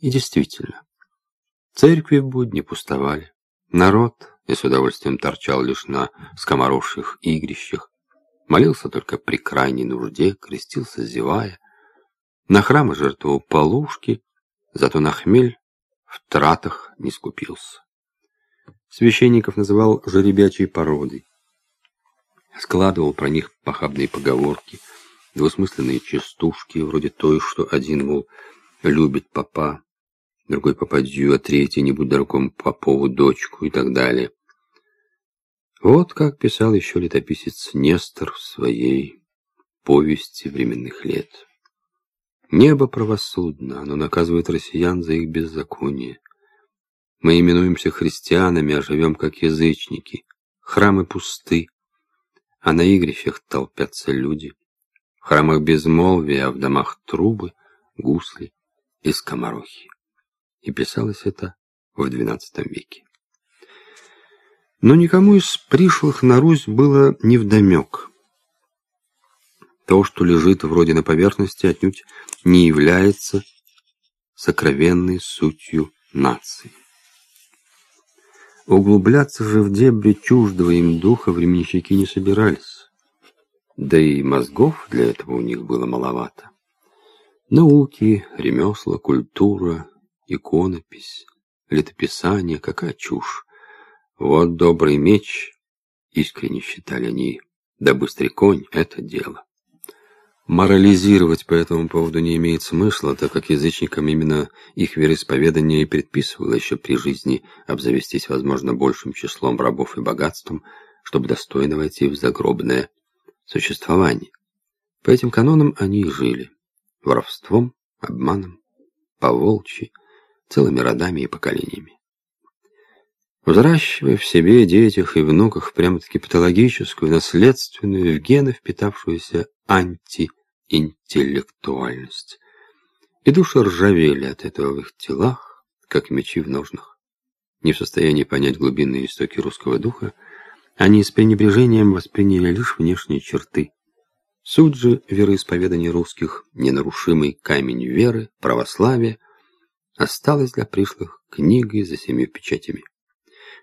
И действительно, церкви в будни пустовали. Народ, и с удовольствием торчал лишь на скоморожьих игрищах, молился только при крайней нужде, крестился зевая, на храмы жертвовал полушки, зато на хмель в тратах не скупился. Священников называл жеребячей породой, складывал про них похабные поговорки, двусмысленные частушки, вроде той, что один, мол, любит папа, другой попадью, а третий не будь дорогом Попову дочку и так далее. Вот как писал еще летописец Нестор в своей повести временных лет. Небо правосудно, оно наказывает россиян за их беззаконие. Мы именуемся христианами, а живем как язычники. Храмы пусты, а на игрищах толпятся люди. В храмах безмолвия, а в домах трубы, гусли и скоморохи и писалось это в XII веке. Но никому из пришлых на Русь было невдомек. То, что лежит вроде на поверхности, отнюдь не является сокровенной сутью нации. Углубляться же в дебри чуждого им духа временщики не собирались. Да и мозгов для этого у них было маловато. Науки, ремесла, культура, иконопись, летописание, какая чушь. Вот добрый меч, искренне считали они, да быстрый конь — это дело. Морализировать по этому поводу не имеет смысла, так как язычникам именно их вероисповедание и предписывало еще при жизни обзавестись, возможно, большим числом рабов и богатством, чтобы достойно войти в загробное существование. По этим канонам они и жили. Воровством, обманом, поволчьи, целыми родами и поколениями. Взращивая в себе, детях и внуках прямо-таки патологическую, наследственную, в гены впитавшуюся антиинтеллектуальность. И души ржавели от этого в их телах, как мечи в ножнах. Не в состоянии понять глубинные истоки русского духа, они с пренебрежением восприняли лишь внешние черты. Суть же вероисповедания русских, ненарушимый камень веры, православия – осталась для пришлых книгой за семью печатями.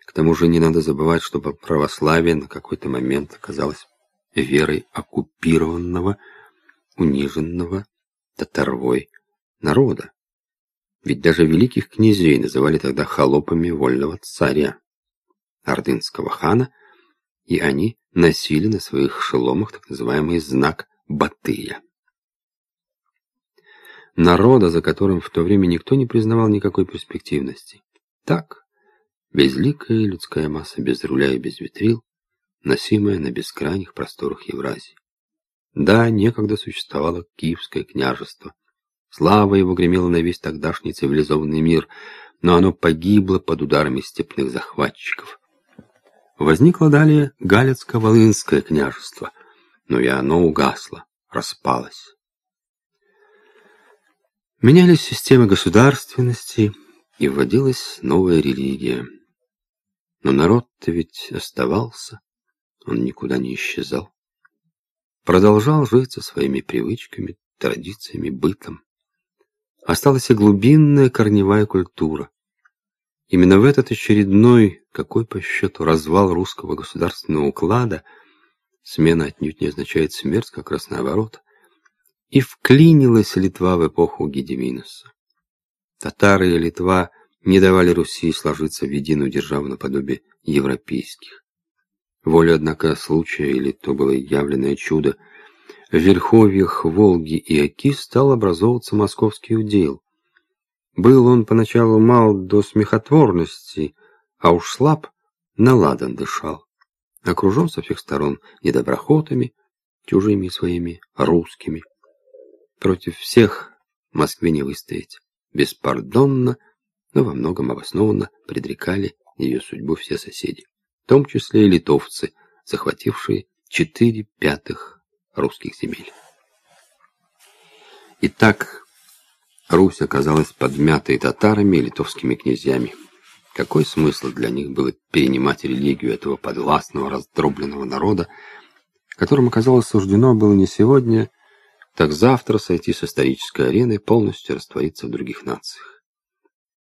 К тому же не надо забывать, что православие на какой-то момент оказалось верой оккупированного, униженного татарвой народа. Ведь даже великих князей называли тогда холопами вольного царя, ордынского хана, и они носили на своих шеломах так называемый знак Батыя народа, за которым в то время никто не признавал никакой перспективности. Так, безликая людская масса без руля и без ветрил, носимая на бескрайних просторах Евразии. Да, некогда существовало Киевское княжество. Слава его гремела на весь тогдашний цивилизованный мир, но оно погибло под ударами степных захватчиков. Возникло далее Галицко-Волынское княжество, но и оно угасло, распалось. Менялись системы государственности, и вводилась новая религия. Но народ-то ведь оставался, он никуда не исчезал. Продолжал жить со своими привычками, традициями, бытом. Осталась и глубинная корневая культура. Именно в этот очередной, какой по счету развал русского государственного уклада, смена отнюдь не означает смерть, как раз наоборот, и вклинилась Литва в эпоху Гедеминуса. Татары и Литва не давали Руси сложиться в единую державу наподобие европейских. Воля, однако, случая, или то было явленное чудо, в верховьях Волги и Оки стал образовываться московский удел. Был он поначалу мал до смехотворности, а уж слаб на ладан дышал. Окружен со всех сторон недоброхотами, чужими своими, русскими. Против всех Москве не выстоять. Беспардонно, но во многом обоснованно предрекали ее судьбу все соседи, в том числе и литовцы, захватившие четыре пятых русских земель. Итак, Русь оказалась подмятой татарами и литовскими князьями. Какой смысл для них было перенимать религию этого подвластного, раздробленного народа, которому, казалось, суждено было не сегодня, так завтра сойти с исторической арены полностью раствориться в других нациях.